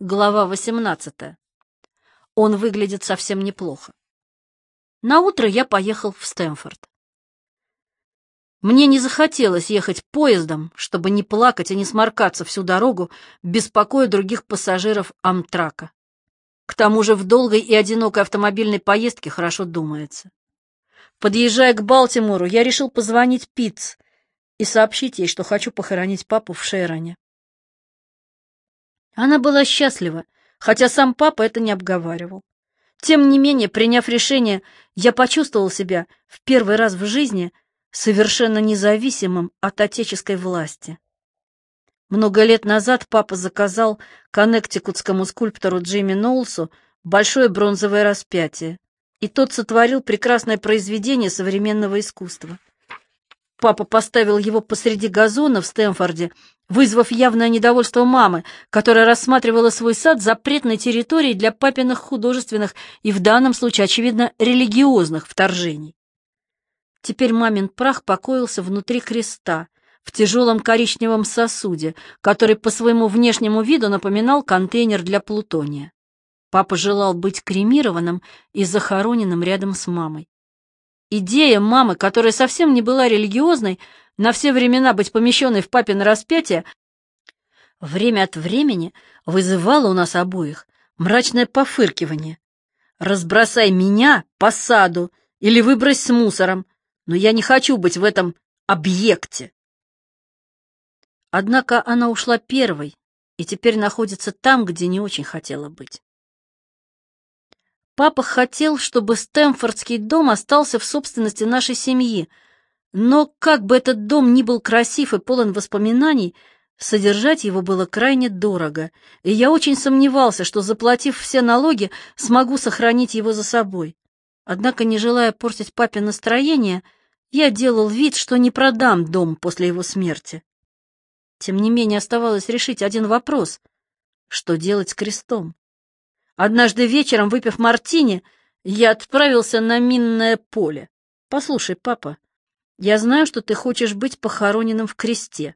Глава 18. Он выглядит совсем неплохо. На утро я поехал в Стэнфорд. Мне не захотелось ехать поездом, чтобы не плакать и не сморкаться всю дорогу, беспокоя других пассажиров Амтрака. К тому же в долгой и одинокой автомобильной поездке хорошо думается. Подъезжая к Балтимору, я решил позвонить Питц и сообщить ей, что хочу похоронить папу в Шероне. Она была счастлива, хотя сам папа это не обговаривал. Тем не менее, приняв решение, я почувствовал себя в первый раз в жизни совершенно независимым от отеческой власти. Много лет назад папа заказал коннектикутскому скульптору Джимми Ноулсу большое бронзовое распятие, и тот сотворил прекрасное произведение современного искусства. Папа поставил его посреди газона в Стэнфорде вызвав явное недовольство мамы, которая рассматривала свой сад запретной территорией для папиных художественных и в данном случае, очевидно, религиозных вторжений. Теперь мамин прах покоился внутри креста, в тяжелом коричневом сосуде, который по своему внешнему виду напоминал контейнер для плутония. Папа желал быть кремированным и захороненным рядом с мамой. Идея мамы, которая совсем не была религиозной, на все времена быть помещенной в папино распятие, время от времени вызывало у нас обоих мрачное пофыркивание. «Разбросай меня по саду или выбрось с мусором, но я не хочу быть в этом объекте». Однако она ушла первой и теперь находится там, где не очень хотела быть. Папа хотел, чтобы Стэнфордский дом остался в собственности нашей семьи — но как бы этот дом ни был красив и полон воспоминаний, содержать его было крайне дорого, и я очень сомневался, что, заплатив все налоги, смогу сохранить его за собой. Однако, не желая портить папе настроение, я делал вид, что не продам дом после его смерти. Тем не менее, оставалось решить один вопрос — что делать с крестом? Однажды вечером, выпив мартини, я отправился на минное поле. «Послушай, папа, я знаю, что ты хочешь быть похороненным в кресте.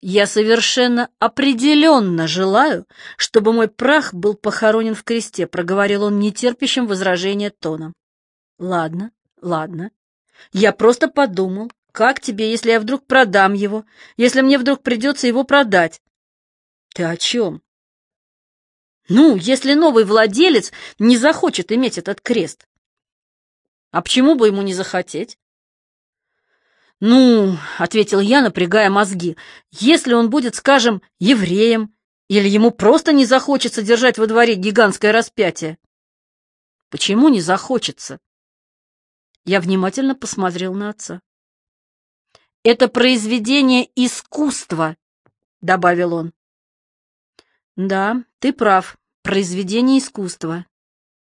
Я совершенно определенно желаю, чтобы мой прах был похоронен в кресте, проговорил он нетерпящим возражения тоном. Ладно, ладно. Я просто подумал, как тебе, если я вдруг продам его, если мне вдруг придется его продать? Ты о чем? Ну, если новый владелец не захочет иметь этот крест. А почему бы ему не захотеть? «Ну, — ответил я, напрягая мозги, — если он будет, скажем, евреем, или ему просто не захочется держать во дворе гигантское распятие?» «Почему не захочется?» Я внимательно посмотрел на отца. «Это произведение искусства», — добавил он. «Да, ты прав, произведение искусства».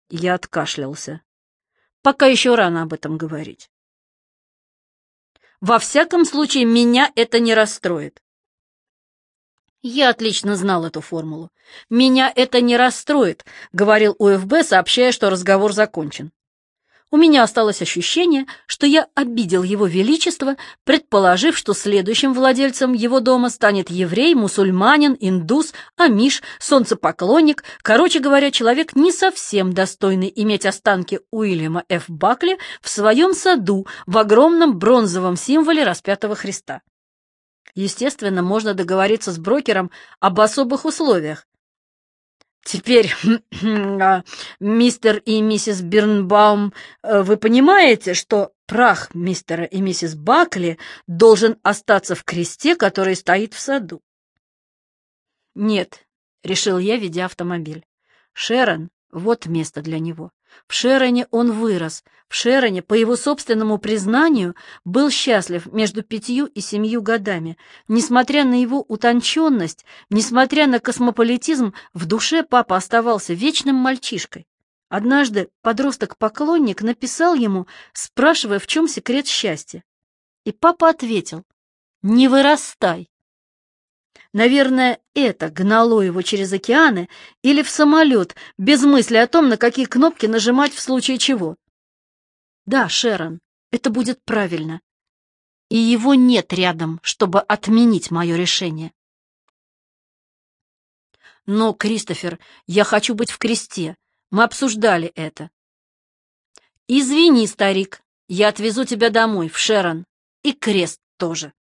Я откашлялся. «Пока еще рано об этом говорить». Во всяком случае, меня это не расстроит. Я отлично знал эту формулу. «Меня это не расстроит», — говорил УФБ, сообщая, что разговор закончен. У меня осталось ощущение, что я обидел его величество, предположив, что следующим владельцем его дома станет еврей, мусульманин, индус, амиш, солнцепоклонник, короче говоря, человек не совсем достойный иметь останки Уильяма Ф. Бакли в своем саду в огромном бронзовом символе распятого Христа. Естественно, можно договориться с брокером об особых условиях, Теперь, а, мистер и миссис Бирнбаум, э, вы понимаете, что прах мистера и миссис Бакли должен остаться в кресте, который стоит в саду? Нет, решил я, ведя автомобиль. Шерон, вот место для него. В Шероне он вырос. В Шероне, по его собственному признанию, был счастлив между пятью и семью годами. Несмотря на его утонченность, несмотря на космополитизм, в душе папа оставался вечным мальчишкой. Однажды подросток-поклонник написал ему, спрашивая, в чем секрет счастья. И папа ответил, «Не вырастай, Наверное, это гнало его через океаны или в самолет, без мысли о том, на какие кнопки нажимать в случае чего. Да, Шерон, это будет правильно. И его нет рядом, чтобы отменить мое решение. Но, Кристофер, я хочу быть в кресте. Мы обсуждали это. Извини, старик, я отвезу тебя домой, в Шерон. И крест тоже.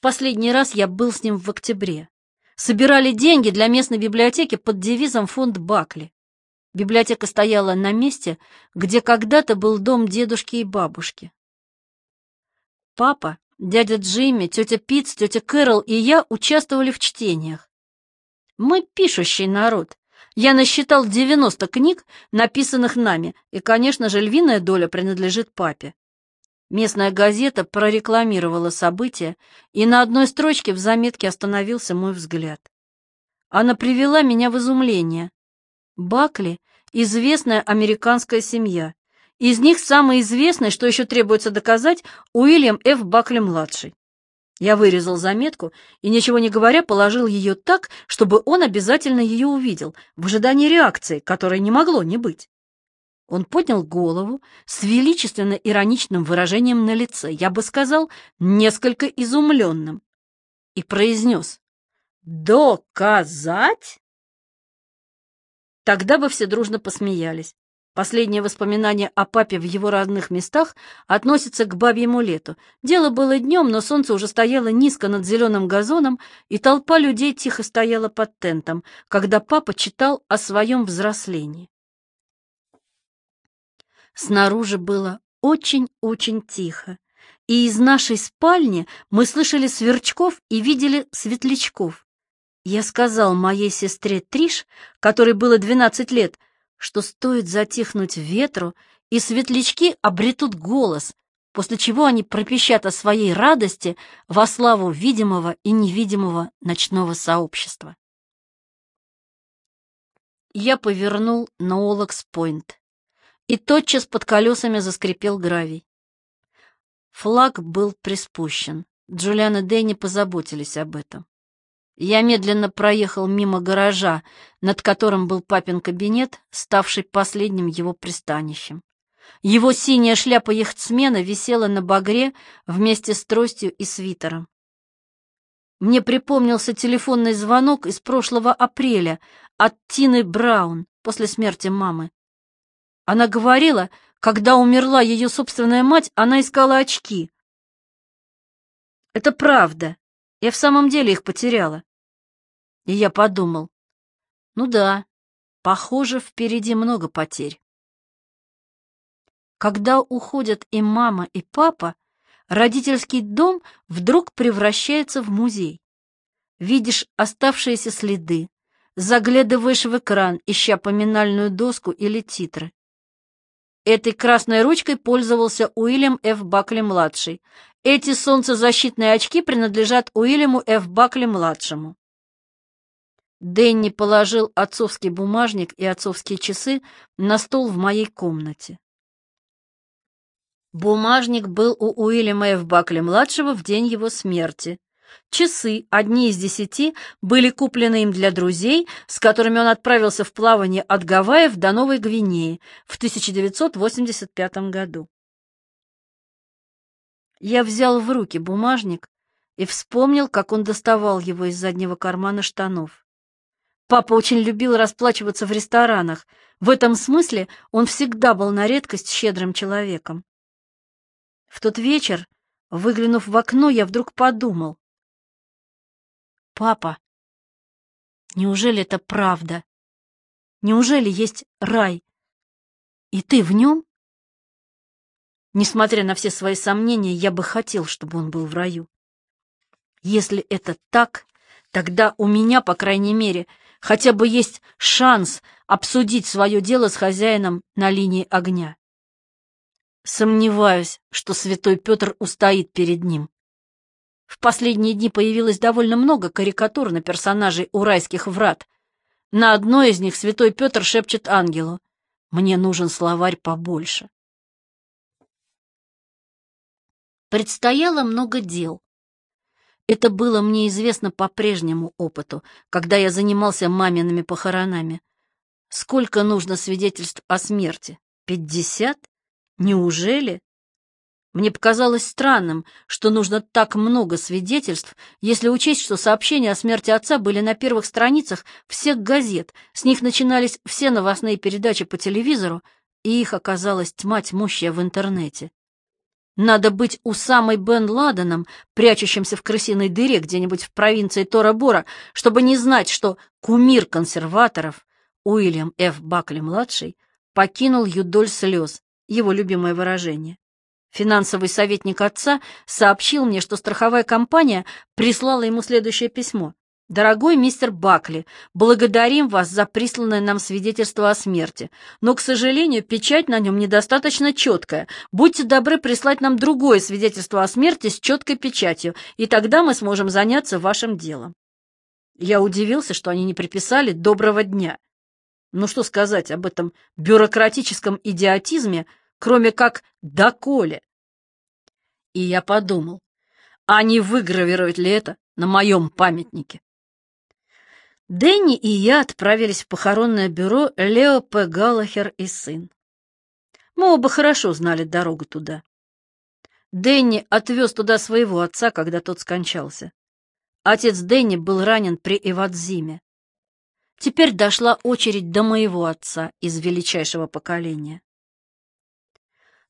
Последний раз я был с ним в октябре. Собирали деньги для местной библиотеки под девизом «Фонд Бакли». Библиотека стояла на месте, где когда-то был дом дедушки и бабушки. Папа, дядя Джимми, тетя Питц, тетя Кэрол и я участвовали в чтениях. Мы пишущий народ. Я насчитал 90 книг, написанных нами, и, конечно же, львиная доля принадлежит папе. Местная газета прорекламировала события, и на одной строчке в заметке остановился мой взгляд. Она привела меня в изумление. Бакли — известная американская семья. Из них самый известный, что еще требуется доказать, Уильям Ф. Бакли-младший. Я вырезал заметку и, ничего не говоря, положил ее так, чтобы он обязательно ее увидел, в ожидании реакции, которой не могло не быть. Он поднял голову с величественно-ироничным выражением на лице, я бы сказал, несколько изумленным, и произнес «Доказать?» Тогда бы все дружно посмеялись. Последнее воспоминание о папе в его родных местах относится к бабьему лету. Дело было днем, но солнце уже стояло низко над зеленым газоном, и толпа людей тихо стояла под тентом, когда папа читал о своем взрослении. Снаружи было очень-очень тихо, и из нашей спальни мы слышали сверчков и видели светлячков. Я сказал моей сестре Триш, которой было 12 лет, что стоит затихнуть ветру, и светлячки обретут голос, после чего они пропищат о своей радости во славу видимого и невидимого ночного сообщества. Я повернул на Олакс-Пойнт, и тотчас под колесами заскрипел гравий. Флаг был приспущен. Джулиан и Дэнни позаботились об этом. Я медленно проехал мимо гаража, над которым был папин кабинет, ставший последним его пристанищем. Его синяя шляпа яхтсмена висела на багре вместе с тростью и свитером. Мне припомнился телефонный звонок из прошлого апреля от Тины Браун после смерти мамы. Она говорила, когда умерла ее собственная мать, она искала очки. Это правда. Я в самом деле их потеряла. И я подумал, ну да, похоже, впереди много потерь. Когда уходят и мама, и папа, родительский дом вдруг превращается в музей. Видишь оставшиеся следы, заглядываешь в экран, ища поминальную доску или титры. Этой красной ручкой пользовался Уильям Ф. Бакли-младший. Эти солнцезащитные очки принадлежат Уильяму Ф. Бакли-младшему. Дэнни положил отцовский бумажник и отцовские часы на стол в моей комнате. Бумажник был у Уильяма Ф. Бакли-младшего в день его смерти. Часы, одни из десяти, были куплены им для друзей, с которыми он отправился в плавание от Гавайев до Новой Гвинеи в 1985 году. Я взял в руки бумажник и вспомнил, как он доставал его из заднего кармана штанов. Папа очень любил расплачиваться в ресторанах. В этом смысле он всегда был на редкость щедрым человеком. В тот вечер, выглянув в окно, я вдруг подумал. «Папа, неужели это правда? Неужели есть рай? И ты в нем?» Несмотря на все свои сомнения, я бы хотел, чтобы он был в раю. Если это так, тогда у меня, по крайней мере, хотя бы есть шанс обсудить свое дело с хозяином на линии огня. Сомневаюсь, что святой Петр устоит перед ним. В последние дни появилось довольно много карикатур на персонажей урайских врат. На одной из них святой Петр шепчет ангелу «Мне нужен словарь побольше». Предстояло много дел. Это было мне известно по прежнему опыту, когда я занимался мамиными похоронами. Сколько нужно свидетельств о смерти? Пятьдесят? Неужели? Мне показалось странным, что нужно так много свидетельств, если учесть, что сообщения о смерти отца были на первых страницах всех газет, с них начинались все новостные передачи по телевизору, и их оказалась тьма тьмущая в интернете. Надо быть у самой Бен Ладеном, прячущимся в крысиной дыре где-нибудь в провинции Тора-Бора, чтобы не знать, что кумир консерваторов, Уильям Ф. Бакли-младший, покинул юдоль слез, его любимое выражение. Финансовый советник отца сообщил мне, что страховая компания прислала ему следующее письмо. «Дорогой мистер Бакли, благодарим вас за присланное нам свидетельство о смерти, но, к сожалению, печать на нем недостаточно четкая. Будьте добры прислать нам другое свидетельство о смерти с четкой печатью, и тогда мы сможем заняться вашим делом». Я удивился, что они не приписали «доброго дня». Ну что сказать об этом бюрократическом идиотизме, кроме как «доколе». И я подумал, а не выгравировать ли это на моем памятнике? Дэнни и я отправились в похоронное бюро Лео П. Галлахер и сын. Мы оба хорошо знали дорогу туда. Дэнни отвез туда своего отца, когда тот скончался. Отец Дэнни был ранен при Ивадзиме. Теперь дошла очередь до моего отца из величайшего поколения.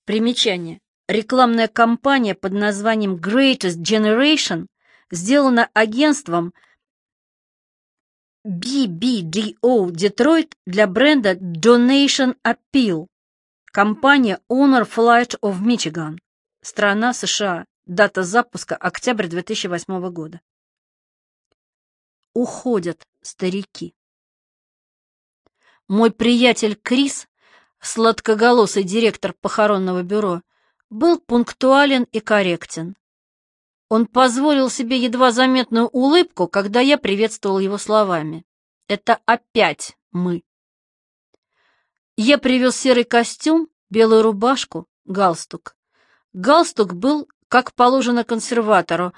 Примечание. Рекламная кампания под названием Greatest Generation сделана агентством BBDO Detroit для бренда Donation Appeal. Компания Honor Flight of Michigan. Страна США. Дата запуска октябрь 2008 года. Уходят старики. Мой приятель Крис, сладкоголосый директор похоронного бюро, был пунктуален и корректен. Он позволил себе едва заметную улыбку, когда я приветствовал его словами. «Это опять мы». Я привез серый костюм, белую рубашку, галстук. Галстук был, как положено консерватору,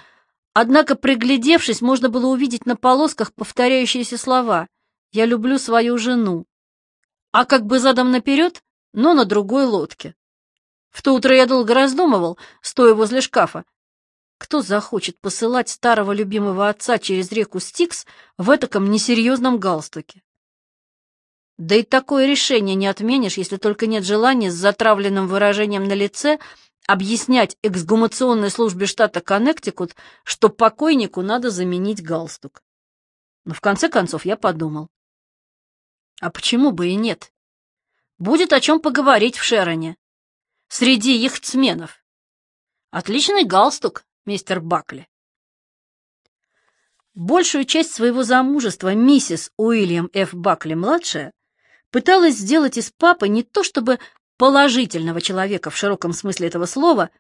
однако, приглядевшись, можно было увидеть на полосках повторяющиеся слова «Я люблю свою жену», а как бы задом наперед, но на другой лодке. В то утро я долго раздумывал, стоя возле шкафа, кто захочет посылать старого любимого отца через реку Стикс в этаком несерьезном галстуке? Да и такое решение не отменишь, если только нет желания с затравленным выражением на лице объяснять эксгумационной службе штата Коннектикут, что покойнику надо заменить галстук. Но в конце концов я подумал. А почему бы и нет? Будет о чем поговорить в Шероне. Среди яхтсменов. Отличный галстук, мистер Бакли. Большую часть своего замужества миссис Уильям Ф. Бакли-младшая пыталась сделать из папы не то чтобы положительного человека в широком смысле этого слова,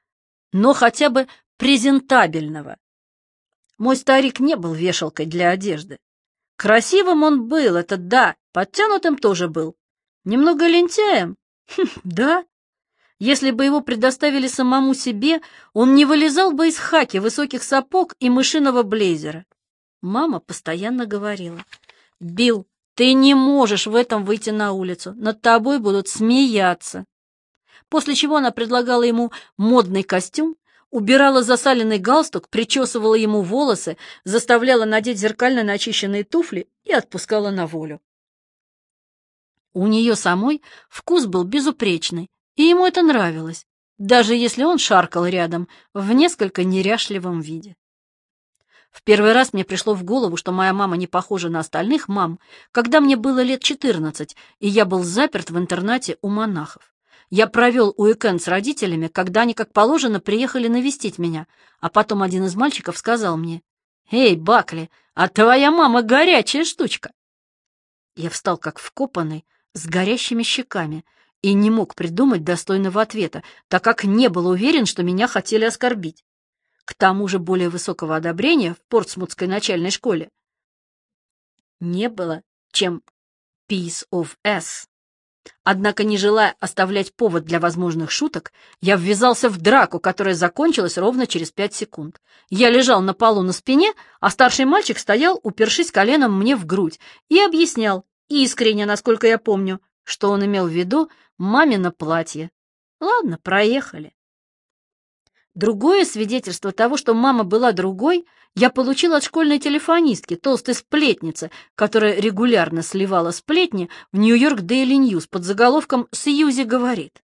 но хотя бы презентабельного. Мой старик не был вешалкой для одежды. Красивым он был, это да, подтянутым тоже был. Немного лентяем? Хм, да. Если бы его предоставили самому себе, он не вылезал бы из хаки, высоких сапог и мышиного блейзера. Мама постоянно говорила, «Билл, ты не можешь в этом выйти на улицу, над тобой будут смеяться». После чего она предлагала ему модный костюм, убирала засаленный галстук, причесывала ему волосы, заставляла надеть зеркально начищенные туфли и отпускала на волю. У нее самой вкус был безупречный, и ему это нравилось, даже если он шаркал рядом в несколько неряшливом виде. В первый раз мне пришло в голову, что моя мама не похожа на остальных мам, когда мне было лет 14, и я был заперт в интернате у монахов. Я провел уикенд с родителями, когда они, как положено, приехали навестить меня, а потом один из мальчиков сказал мне, «Эй, Бакли, а твоя мама горячая штучка!» Я встал как вкопанный, с горящими щеками, и не мог придумать достойного ответа, так как не был уверен, что меня хотели оскорбить. К тому же более высокого одобрения в Портсмутской начальной школе не было, чем Piece of S. Однако, не желая оставлять повод для возможных шуток, я ввязался в драку, которая закончилась ровно через пять секунд. Я лежал на полу на спине, а старший мальчик стоял, упершись коленом мне в грудь, и объяснял, искренне, насколько я помню, что он имел в виду мамино платье. Ладно, проехали. Другое свидетельство того, что мама была другой, я получил от школьной телефонистки, толстой сплетницы, которая регулярно сливала сплетни в Нью-Йорк Дейли Ньюс под заголовком «Сьюзи говорит».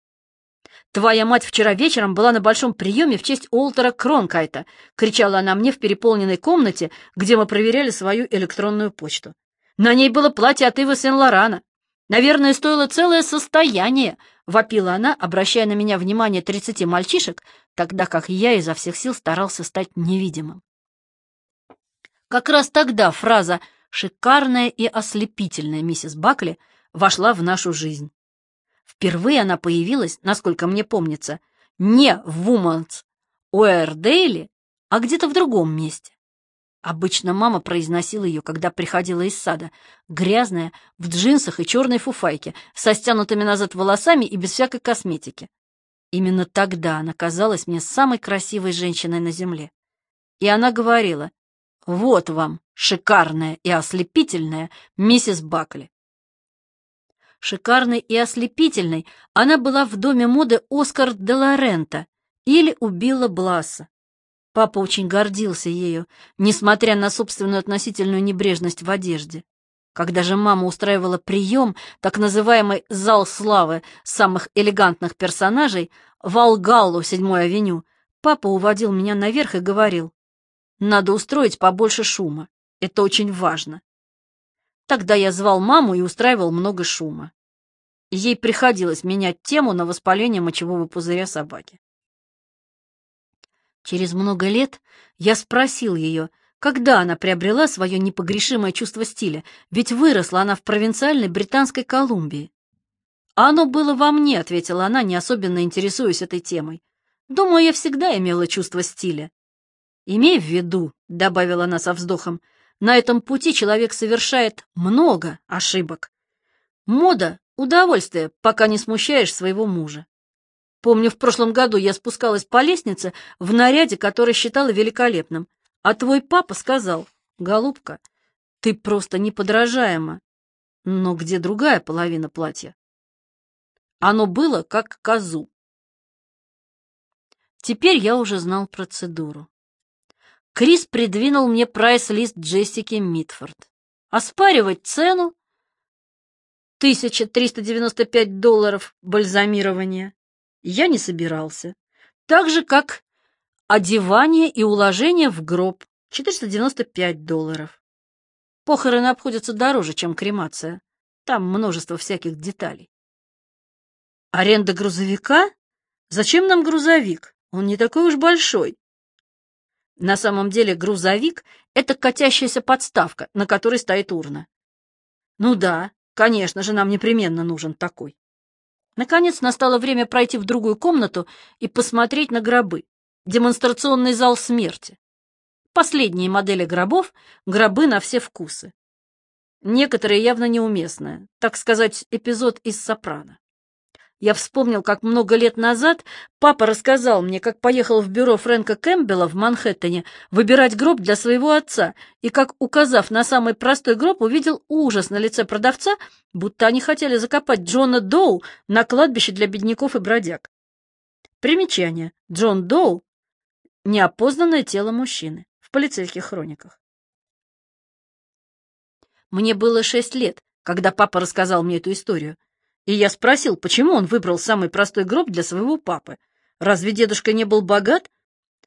«Твоя мать вчера вечером была на большом приеме в честь Уолтера Кронкайта», — кричала она мне в переполненной комнате, где мы проверяли свою электронную почту. «На ней было платье от Ивы Сен-Лорана. Наверное, стоило целое состояние, — вопила она, обращая на меня внимание тридцати мальчишек, тогда как я изо всех сил старался стать невидимым. Как раз тогда фраза «шикарная и ослепительная миссис Бакли» вошла в нашу жизнь. Впервые она появилась, насколько мне помнится, не в Woman's Уэрдейле, а где-то в другом месте. Обычно мама произносила ее, когда приходила из сада, грязная, в джинсах и черной фуфайке, со стянутыми назад волосами и без всякой косметики. Именно тогда она казалась мне самой красивой женщиной на земле. И она говорила, «Вот вам, шикарная и ослепительная миссис Бакли». Шикарной и ослепительной она была в доме моды Оскар де Лорента или Билла Бласса. Папа очень гордился ею, несмотря на собственную относительную небрежность в одежде. Когда же мама устраивала прием, так называемый «зал славы» самых элегантных персонажей, в Алгаллу, седьмой авеню, папа уводил меня наверх и говорил, «Надо устроить побольше шума, это очень важно». Тогда я звал маму и устраивал много шума. Ей приходилось менять тему на воспаление мочевого пузыря собаки. Через много лет я спросил ее, когда она приобрела свое непогрешимое чувство стиля, ведь выросла она в провинциальной Британской Колумбии. «А оно было во мне», — ответила она, не особенно интересуясь этой темой. «Думаю, я всегда имела чувство стиля». «Имей в виду», — добавила она со вздохом, «на этом пути человек совершает много ошибок. Мода — удовольствие, пока не смущаешь своего мужа. Помню, в прошлом году я спускалась по лестнице в наряде, который считала великолепным, а твой папа сказал, «Голубка, ты просто неподражаема». Но где другая половина платья? Оно было как козу. Теперь я уже знал процедуру. Крис придвинул мне прайс-лист Джессики Митфорд. Оспаривать цену 1395 долларов бальзамирования я не собирался. Так же, как одевание и уложение в гроб — 495 долларов. Похороны обходятся дороже, чем кремация. Там множество всяких деталей. Аренда грузовика? Зачем нам грузовик? Он не такой уж большой. На самом деле грузовик — это катящаяся подставка, на которой стоит урна. Ну да, конечно же, нам непременно нужен такой. Наконец настало время пройти в другую комнату и посмотреть на гробы. Демонстрационный зал смерти. Последние модели гробов — гробы на все вкусы. Некоторые явно неуместные, так сказать, эпизод из «Сопрано». Я вспомнил, как много лет назад папа рассказал мне, как поехал в бюро Фрэнка Кэмпбелла в Манхэттене выбирать гроб для своего отца, и как, указав на самый простой гроб, увидел ужас на лице продавца, будто они хотели закопать Джона Доу на кладбище для бедняков и бродяг. Примечание. Джон Доу — неопознанное тело мужчины в полицейских хрониках. Мне было шесть лет, когда папа рассказал мне эту историю. И я спросил, почему он выбрал самый простой гроб для своего папы. Разве дедушка не был богат?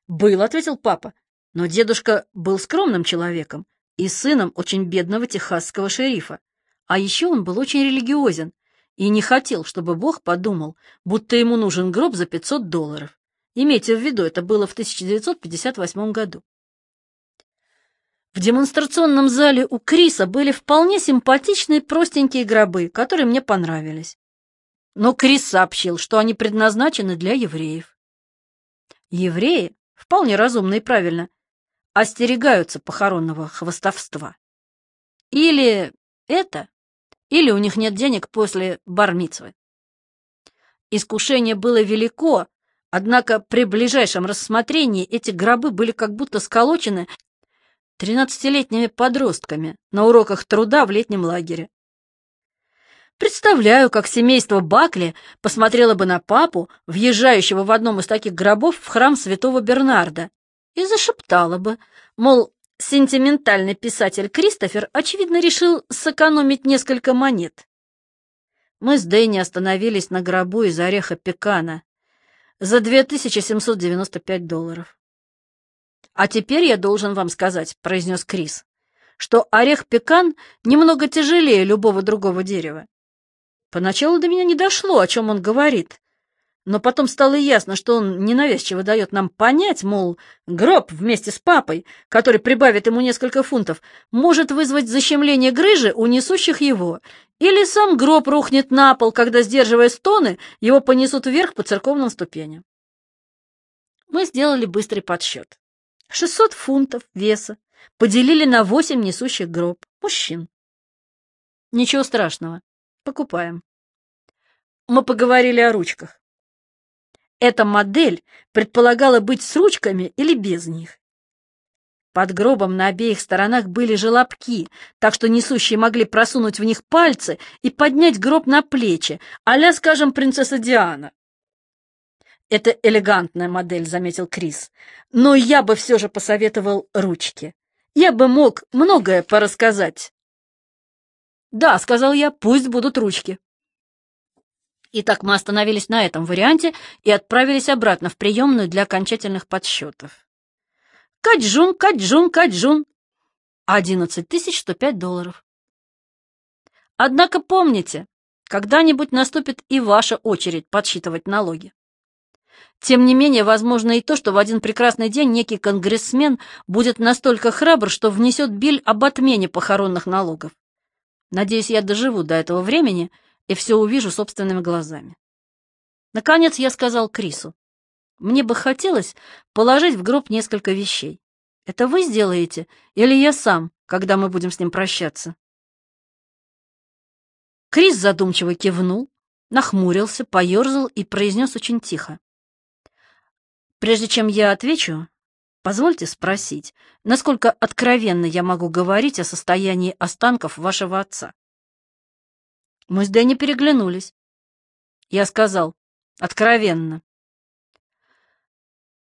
Был, ответил папа. Но дедушка был скромным человеком и сыном очень бедного техасского шерифа. А еще он был очень религиозен и не хотел, чтобы Бог подумал, будто ему нужен гроб за 500 долларов. Имейте в виду, это было в 1958 году. В демонстрационном зале у Криса были вполне симпатичные простенькие гробы, которые мне понравились. Но Крис сообщил, что они предназначены для евреев. Евреи, вполне разумно и правильно, остерегаются похоронного хвостовства. Или это, или у них нет денег после бармицвы. Искушение было велико, однако при ближайшем рассмотрении эти гробы были как будто сколочены тринадцатилетними подростками на уроках труда в летнем лагере. Представляю, как семейство Бакли посмотрело бы на папу, въезжающего в одном из таких гробов в храм святого Бернарда, и зашептало бы, мол, сентиментальный писатель Кристофер, очевидно, решил сэкономить несколько монет. Мы с Дэнни остановились на гробу из ореха пекана за 2795 долларов. «А теперь я должен вам сказать», — произнес Крис, «что орех пекан немного тяжелее любого другого дерева. Поначалу до меня не дошло, о чем он говорит, но потом стало ясно, что он ненавязчиво дает нам понять, мол, гроб вместе с папой, который прибавит ему несколько фунтов, может вызвать защемление грыжи у несущих его, или сам гроб рухнет на пол, когда, сдерживая стоны, его понесут вверх по церковным ступеням. Мы сделали быстрый подсчет. 600 фунтов веса поделили на 8 несущих гроб мужчин. Ничего страшного. Покупаем. Мы поговорили о ручках. Эта модель предполагала быть с ручками или без них. Под гробом на обеих сторонах были желобки, так что несущие могли просунуть в них пальцы и поднять гроб на плечи, а скажем, принцесса Диана. «Это элегантная модель», — заметил Крис. «Но я бы все же посоветовал ручки. Я бы мог многое порассказать». «Да», — сказал я, — «пусть будут ручки». Итак, мы остановились на этом варианте и отправились обратно в приемную для окончательных подсчетов. Каджун, каджун, каджун. Одиннадцать тысяч сто пять долларов. Однако помните, когда-нибудь наступит и ваша очередь подсчитывать налоги. Тем не менее, возможно и то, что в один прекрасный день некий конгрессмен будет настолько храбр, что внесет биль об отмене похоронных налогов. Надеюсь, я доживу до этого времени и все увижу собственными глазами. Наконец я сказал Крису, мне бы хотелось положить в гроб несколько вещей. Это вы сделаете или я сам, когда мы будем с ним прощаться? Крис задумчиво кивнул, нахмурился, поерзал и произнес очень тихо. Прежде чем я отвечу, Позвольте спросить, насколько откровенно я могу говорить о состоянии останков вашего отца? Мы с Дэнни переглянулись. Я сказал, откровенно.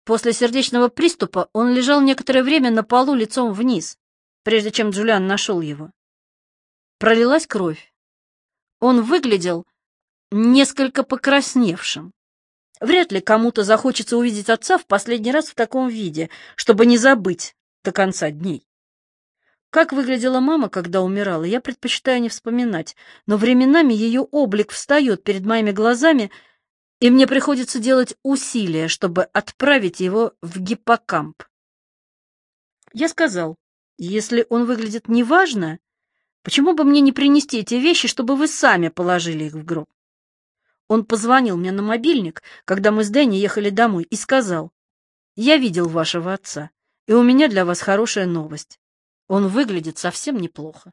После сердечного приступа он лежал некоторое время на полу лицом вниз, прежде чем Джулиан нашел его. Пролилась кровь. Он выглядел несколько покрасневшим. Вряд ли кому-то захочется увидеть отца в последний раз в таком виде, чтобы не забыть до конца дней. Как выглядела мама, когда умирала, я предпочитаю не вспоминать, но временами ее облик встает перед моими глазами, и мне приходится делать усилия, чтобы отправить его в гиппокамп. Я сказал, если он выглядит неважно, почему бы мне не принести эти вещи, чтобы вы сами положили их в гроб? Он позвонил мне на мобильник, когда мы с Дэнни ехали домой, и сказал, «Я видел вашего отца, и у меня для вас хорошая новость. Он выглядит совсем неплохо».